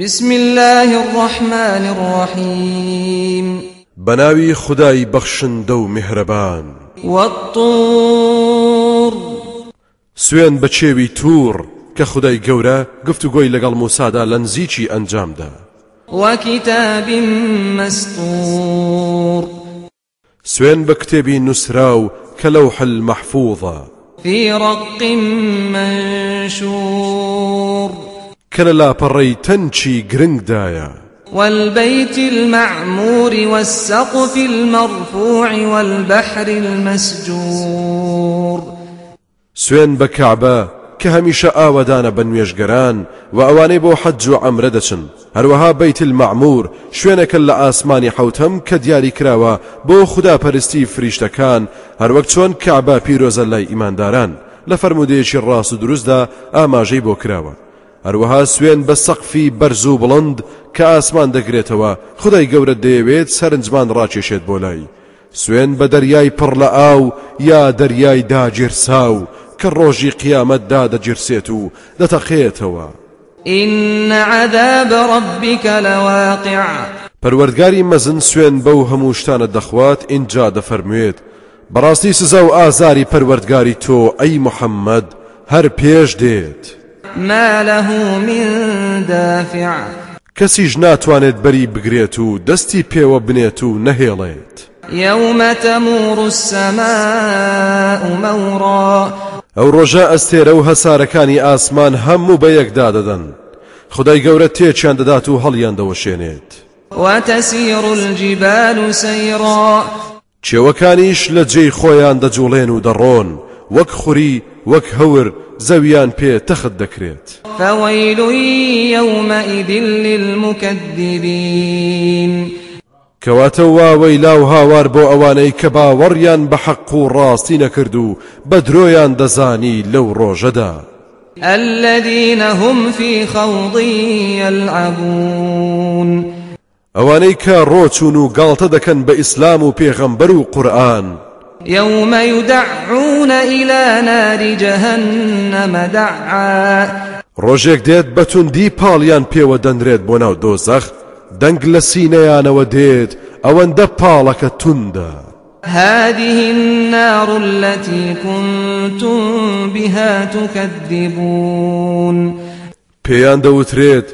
بسم الله الرحمن الرحيم. بەناوی خودای بەخشندەی میهرەبان. والطور. بە چیای توور کە خدای گەورە گفتوگۆی لەگەڵ موسادا لە نزیکی ئەنجامدا وكتاب مسطور. سوێن بە کتێبی نووسرا و کە لەو حل مەحفوظە في رق منشور. کە لە لاپەڕەی تەنچی گرنگدایە والبيت المعمور والسقف المرفوع والبحر المسجور. سوێن بە کعبە کە هەمیشە ئاوەدانە بە نوێژگەران و ئەوانەی بۆ حەج و عەمرە دەچن هەروەها بەیت المەعمور شوێنەکە لە ئاسمانی حوتەم کە دیاری کراوە بۆ خوداپەرستی فریشتەکان هەروەک چۆن کعبە پیرۆزە لای ئیمانداران لە فەرمودەیەکی ڕاست و دروستدا ئاماژەی بۆ کراوە هەروەها سوێن بە سەقفی بەرز و بڵند کە ئاسمان دەگرێتەوە. خدای گەورە دەیەوێت سەرنجمان ڕاکێشێت بۆ لای. سوێن بە دەریای پڕ لە ئاو یا دەریای داگیرساو کە ڕۆژی قیامەتدا دەجرسێت و دەتەقێتەوە إن عذاب ربك لواقع. پەروەردگاری مەزن سوێن بەو هەموو شتانە دەخوات اینجا دەفەرموێت. بەڕاستی سزا و ئازاری پەروەردگاری تۆ ئەی محەممەد هەر پێش دێت. ما له من دافع. کەسیش ناتوانێت بەری بگرێت و دەستی پێوە بنێت و نەهێڵێت. يوم تمور السماء مورا. ئەو ڕۆژە ئەستێرە و هەسارەکانی ئاسمان هەموو بە یەکدا دەدەن. خدای گەورە تێکیان دەدات و هەڵیان دەوەشێنێت وتسير الجبال سيرا. چێوەکانیش لە جێی خۆیان دەجوڵێن و دەڕۆن. وەک خوری وەک هەور زەویان پێ تەخت دەکرێت. فويل يومئذ للمكذبين. کەواتە واوەی لاو هاوار بۆ ئەوانەی کە باوەڕیان بە حەق و ڕاستی نەکرد و بە درۆیان دەزانی لەو ڕۆژەدا. الذين هم في خوض يلعبون. ئەوانەی کە ڕۆچون و گاڵتە دەکەن بە ئیسلام و پێغەمبەر و قورآن يوم يدعون إلى نار جهنم دعا. ڕۆژێک دێت بەتوندی پاڵیان پێوە دەنرێت بۆ ناو دۆزەخ دەنگ لە سینەیانەوە دێت ئەوەندە پاڵەکە توندە. هذه النار التي كنتم بها تكذبون. پێیان دەوترێت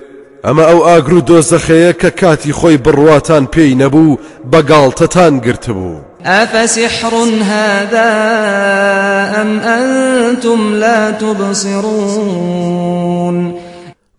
ئەمە ئەو ئاگر و دۆزەخەیە کە کاتی خۆی بڕواتان پێی نەبوو بەگاڵتەتان گرتبوو. أفسحر هذا أم أنتم لا تبصرون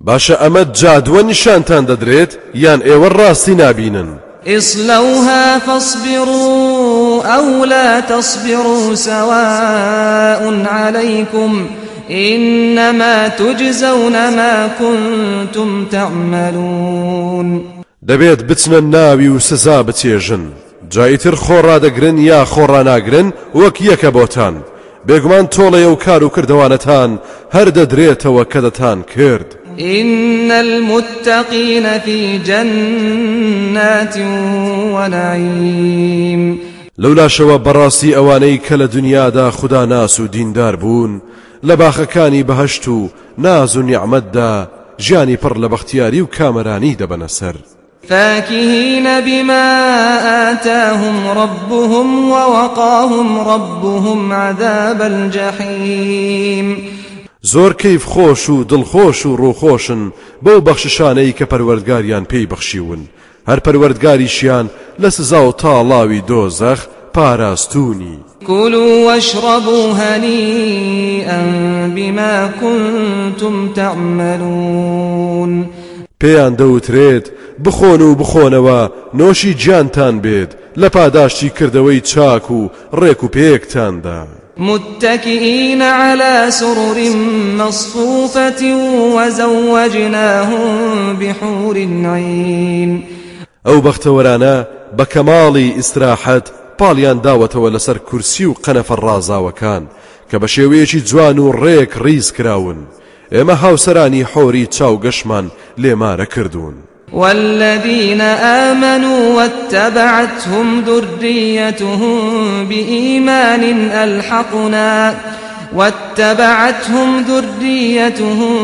باشە ئەمە جادووە نیشانتان دەدرێت یان ئێوە ڕاستی نابینن اصلوها فاصبروا أو لا تصبروا سواء عليكم إنما تجزون ما كنتم تعملون. دەبێت بچنە ناوی و سزا بچێژن جایتر خۆڕادەگرن یا خۆڕاناگرن وەک یەکە بۆتان. بێگومان تۆڵەیە و کار و کردوانەتان هەر دەدرێتەوە کە دەتان کرد. إن المتقين في جنات ونعيم. لەولاشەوە بەڕاستی ئەوانەی کە لە دنیادا خوددا ناس و دیندار بوون لە باخەکانی بەهشت و ناز و نیعممەتدا ژیانی پڕ لە بەختیاری و کامەرانی دەبەنە سەر. فاكهين بما آتاهم ربهم ووقاهم ربهم عذاب الجحيم. زۆر کەیف خۆش و دڵخۆش و ڕووخۆشن بەو بەخششانەی کە پەروەردگاریان پێی بەخشیون. هەر پەروەردگاریشیان لە سزا و تاڵاوی دۆزەخ پاراستونی كلوا واشربوا هنيئا بما كنتم تعملون. پێیان دەوترێت بخۆن و بخۆنەوە نۆشی گیانتان بێت لە پاداشتی کردەوەی چاک و ڕێک و پێکتاندا متكئين على سرر مصفوفة وزوجناهم بحور عين ئەو بەختەوەرانە بە کەماڵی ئیسراحەت پاڵیان داوەتەوە لەسەر کورسی و قەنەفە ڕازاوەکان کە بە شێوەیەکی جوان و ڕێک ڕیز کراون. ئێمە هاوسەرانی حۆری چاو گەشمان لێمارە کردوون والذين آمنوا واتبعتهم ذريتهم بإيمان ألحقنا واتبعتهم ذريتهم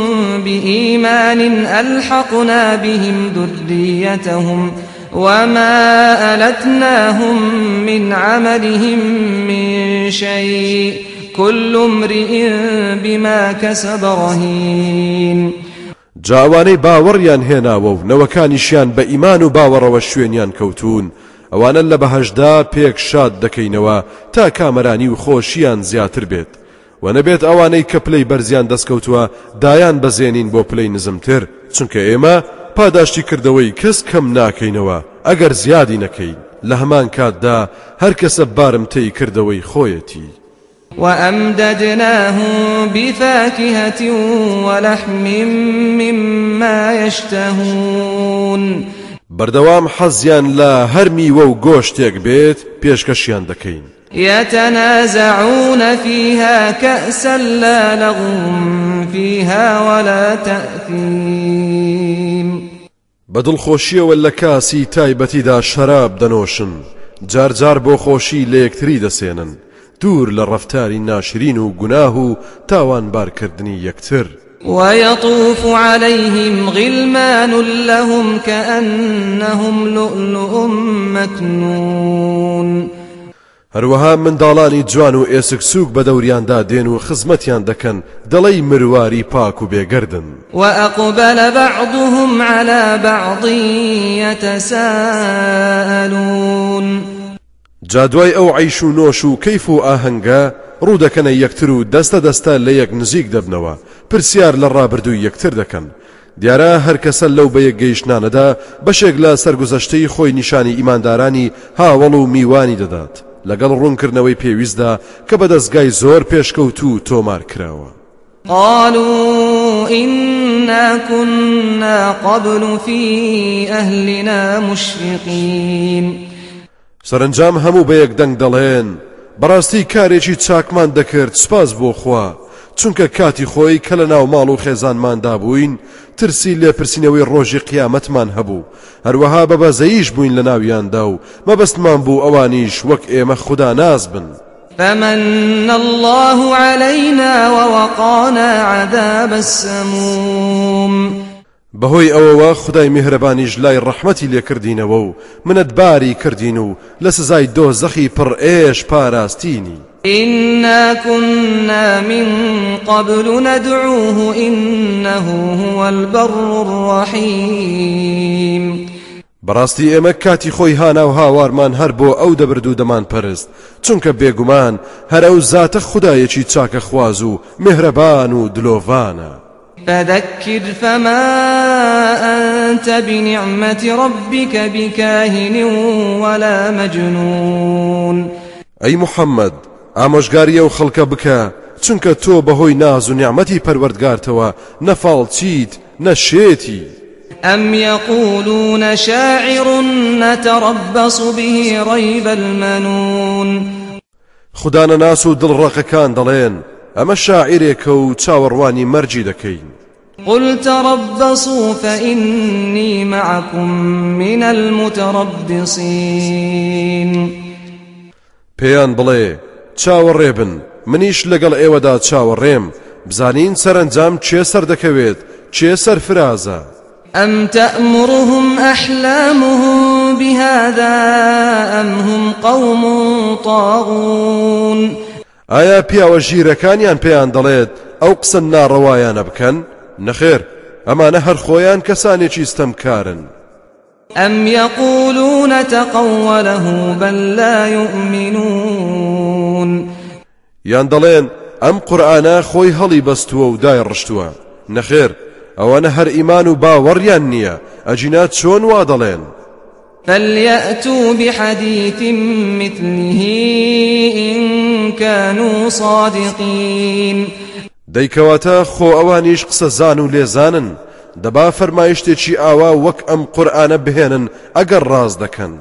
بإيمان ألحقنا بهم ذريتهم وما ألتناهم من عملهم من شيء. كل امرئ بما كسب رهين. جاوانەی باوەڕیان هێناوە و نەوەکانیشیان بە ئیمان و باوەڕەوە شوێنیان کەوتون ئەوانە لە بەهشدا پێک شاد دەکەینەوە تا کامەرانی و خۆشیان زیاتر بێت. و نەبێت ئەوانەی کە پلەی بەرزیان دەستکەوتووە دایان بەزێنین بۆ پلەی نزمتر. چونکە ئێمە پاداشتی کردەوەی کەس کەم ناکەینەوە ئەگەر زیادی نەکەین. لە هەمان کاتدا هەر کەسە بارم تی کردەوەی خۆیەتی. وأمددناهم بفاكهة ولحم مما يشتهون. بەردەوام حەزیان لە هەرمیوە و گۆشتێک بێت پێشکەشیان دەکەین. يتنازعون فيها كأسا لا لغو فيها ولا تأثيم. بەدڵخۆشیەوە لە کاسی تایبەتیدا شەراب دەنۆشن. جارجار بۆ خۆشی لە یەکتری دەسێنن. دوور لە ڕفتاری ناشرین و گوناه و تاوانبارکردنی یەکتر ويطوف عليهم غلمان لهم كأنهم لؤلؤ مكنون. هەروەها منداڵانی جوان و ئێسک سووک بە دەوریاندا دێن و خزمەتیان دەکەن دەڵی مرواری پاک و بێگردن وأقبل بعضهم على بعض يتساءلون. جادوای ئەو عیش و نۆش و کەیف و ئاهەنگە ڕوودەکەنە یەکتر و دەستە دەستە لە یەک نزیک دەبنەوە. پرسیار لە ڕابردووی یەکتر دەکەن. دیارە هەر کەسە لەو بە یەک گەیشتانەدا بەشێک لە سەرگوزەشتەی خۆی نیشانی ئیماندارانی هاوڵ و میوانی دەدات. لەگەڵ ڕوونکردنەوەی پێویستدا کە بە دەستگای زۆر پێشکەوت و تۆمار کراوە. قالوا إنا كنا قبل في أهلنا مشفقين. سەرنجام هەموو بە یەک دەنگ دەڵێن. بەڕاستی کارێکی چاکمان دەکرد سپاس بۆ خوا. چونکە کاتی خۆی کە لە ناو ماڵ و خێزانماندا بووین ترسی لێپرسینەوەی ڕۆژی قیامەتمان هەبوو. هەروەها بە بەزەیش بووین لە ناویاندا و مەبەستمان بوو ئەوانیش وەک ئێمە خوددا ناز بن. فمن الله علينا ووقانا عذاب السموم. بەهۆی ئەوەوە خدای میهرەبانیش لای ڕەحمەتی لێکردینەوە و منەتباری کردین و لە سزای دۆزەخی پڕ ئێش پاراستینی إنا كنا من قبل ندعوه إنه هو البر الرحيم. بەڕاستی ئێمە کاتی خۆی هانا و هاوارمان هەر بۆ ئەو دەبرد و دەمان پەرست چونکە بێگومان هەر ئەو زاتە خدایەکی چاکە خواز و مهرەبان و دلۆڤانە. فذكر فما أنت بنعمة ربك بكاهن ولا مجنون. أي محمد ئامۆژگاریە و خەڵکە بکە چونکە تۆ بەهۆی ناز و نیعممەتی پەروەردگارتەوە نەفاڵ چیت نەشێتی أم يقولون شاعر نتربص به ريب المنون. خدانە ناس و دڵڕەقەکان دەڵێن ئەمە شاعرێکە و چاوەڕوانی مەرجی دەکەین قل تربصوا فإني معكم من المتربصين. پێیان بڵێ چاوەڕێ بن منیش لەگەڵ ئێوەدا چاوەڕێم بزانین سەرنجام چێ سەر دەکەوێت چێ سەرفرازە أم تأمرهم أحلامهم بهذا أم هم قوم طاغون؟ ئایا پیاوە ژیرەکانیان پێیان دەڵێت ئەو قسە ناڕەوایانە بکەن؟ نەخێر ئەمانە هەر خۆیان کەسانێکی ستەمکارن. أم يقولون تقوله بل لا يؤمنون یان دەڵێن ئەم قورآانە خۆی هەڵی بەستووە و دای ڕشتووە. نەخێر ئەوانە هەر ئیمان و باوەڕیان نییە. ئەجینات چۆن وا دەڵێن؟ فليأتوا بحديث مثله إن كانوا صادقين. دەیکەواتە خۆ ئەوانیش قسە زان و لێزانن. دەبا فەرمایشتێکی ئاوا وەک ئەم قورآانە بهێنن ئەگەر ڕاز دەکەن.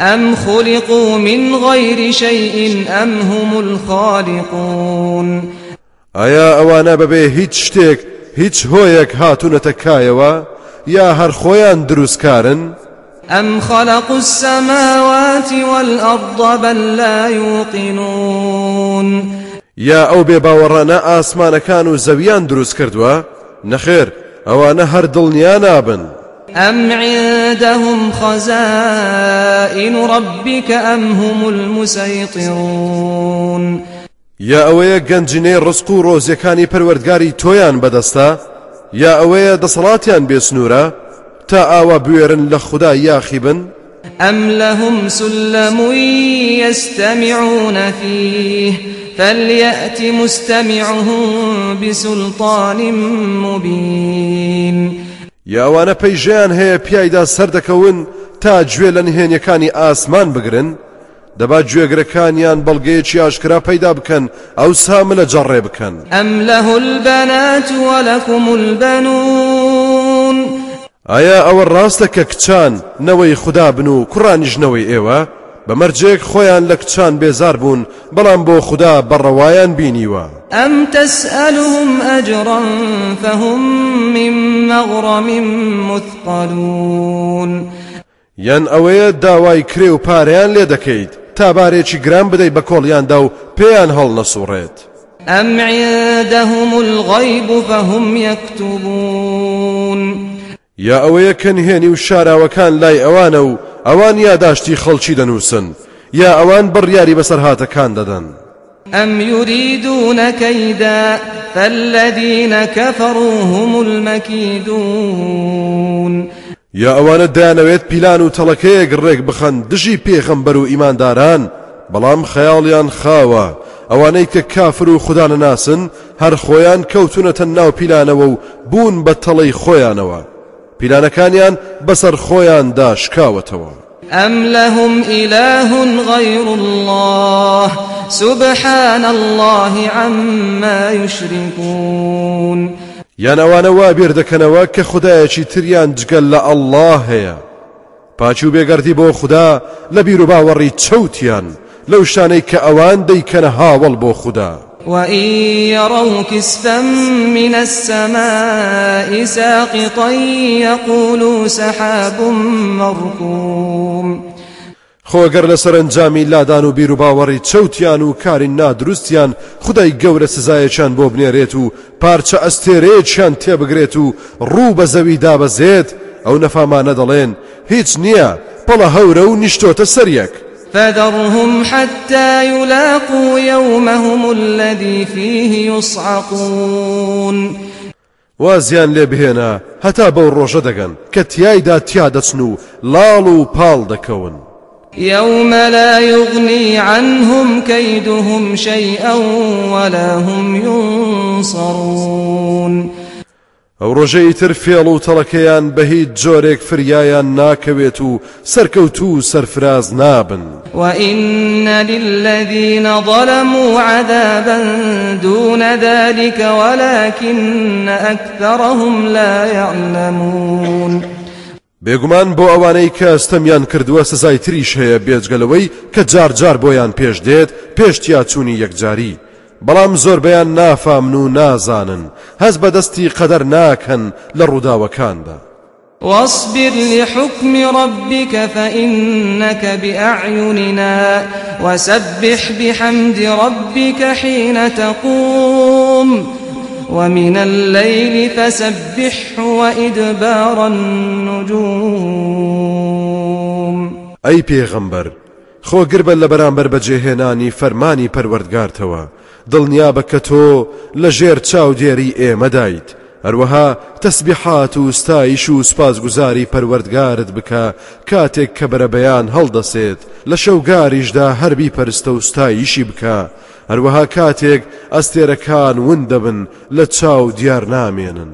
أم خلقوا من غير شيء أم هم الخالقون؟ ئایا ئەوانە بەبێ هیچ شتێک هیچ هۆیەک هاتوونەتە کایەوە یا هەر خۆیان دروستکارن؟ أم خلقوا السماوات والأرض بل لا يوقنون یا ئەو بێ باوەڕانە ئاسمانەکان و زەویان دروست کردووە نەخێر ئەوانە هەر دڵنیا نابن أم عندهم خزائن ربك أم هم المسيطرون یا ئەوەیە گەنجینەی ڕسق و ڕۆزیەکانی پەروەردگاری تۆیان بەدەستە یا ئەوەیە دەسەڵاتیان بێسنوورە تا ئاوا بوێرن لە خوددا یاخی بن أم لهم سلم يستمعون فيه؟ فليأت مستمعهم بسلطان مبين. یا ئەوانە پەیژیان هەیە پیایدا سەردەکەون تا گوێ لە نهێنیەکانی ئاسمان بگرن دەبا گوێگرەکانیان بەڵگەیەکی ئاشکرا پەیدا بکەن ئەو سامە لە جەڕێ بکەن أم له البنات ولكم البنون؟ ئایا ئەوە ڕاستە کە کچان نەوەی خوددا بن و کوڕانیژنەوەی ئێوە؟ بەمەرجێک خۆیان لە کچان بێزار بوون بەڵام بۆ خوددا بەڕەوایان بینیوە. أم تسألهم أجرا فهم من مغرم مثقلون یان ئەوەیە داوای کرێ و پارەیان لێ دەکەیت تا بارێکی گران بدەیت بە کۆڵیاندا و پێیان هەڵ نەسوڕێت. أم عندهم الغيب فهم يكتبون یا ئەوەیە کە نهێنی و شاراوەکان لای ئەوانە و ئەوان یاداشتی خەڵکی دەنووسن یا ئەوان بڕیاری بەسەر هاتەکان دەدەن. أم يريدون كيدا فالذين كفروا هم المكيدون یا ئەوانە دایانەوێت پیلان و تەڵەکەیەک ڕێک بخەن دژی پێخەمبەر و ئیمانداران بەڵام خەیاڵیان خاوە. ئەوانەی کە کافر و خوددا ناسن هەر خۆیان کەوتونەتە ناو پیلانەوە و بوون بە تەڵەی خۆیانەوە. پیلانەکانیان بەسەر خۆیاندا شکاوەتەوە أم لهم إله غير الله سبحان الله عما يشركون. یان ئەوانە وا بیر دەکەنەوە کە خدایەکی تریان جگەل لە ئەلله هەیە. پاچوو بێگەردی بۆ خوددا لە بیر و باوەڕی چەوتیان لەو شانەی کە ئەوان دەیکەنە هاوڵ بۆ خوددا. وإن يروا كسفا من السماء ساقطا يقولوا سحاب مركوم. خۆگەر لە سەرنجامی لادان و بیر و باوەڕی و کاری نادروستیان خدای گەورە سزایەکیان بۆ بنێرێت و پارچە ئەستێرەیەکیان تێبگرێت و ڕوو بە زەوی دابەزێت ئەو نەفامانە دەڵێن هیچ نییە پەڵە هەورە و نیشتۆتە سەریەک. فذرهم حتى يلاقوا يومهم الذي فيه يصعقون. وازیان لێ بهێنە هەتا بەو ڕۆژە دەگەن کە تیایدا تیا دەچن و لاڵ و پاڵ دەکەون يوم لا يغني عنهم كيدهم شيئا ولا هم ينصرون. ئەو ڕۆژەی تر فێڵ و تەڵەکەیان بە هیچ جۆرێک فریایان ناکەوێت و سەرکەوت و سەرفراز نابن. وإن للذين ظلموا عذابا دون ذلك ولكن أكثرهم لا يعلمون بێگومان بۆ ئەوانەی کە ئەستەمیان کردووە سزای تریش هەیە بێجگەلەوەی کە جار جار بۆیان پێش دێت پێشتیا چوونی یەکجاری. بەڵام زۆربیان نافامن و نازانن. هەز بەدەستی قەدەر ناکەن لە ڕووداوەکاندا واصبر لحكم ربك فإنك بأعيننا وسبح بحمد ربك حين تقوم ومن الليل فسبحه وإدبار النجوم. ئەی پێغەمبەر خۆگر بە لە بەرامبەر بەجێهێنانی فەرمانی پەروەردگارتەوە. دڵنیا بە کە تۆ لە ژێر چاودێری ئێمەدایت هەروەها تەسبیحات و ستایش و سپاسگوزاری پەروەردگارت بکە کاتێک کە بەرەبەیان هەڵدەسێت لە شەوگاریشدا هەربی پەرستە و ستایشی بکە. هەروەها کاتێک ئەستێرەکان ون دەبن لە چاو دیار نامێنن.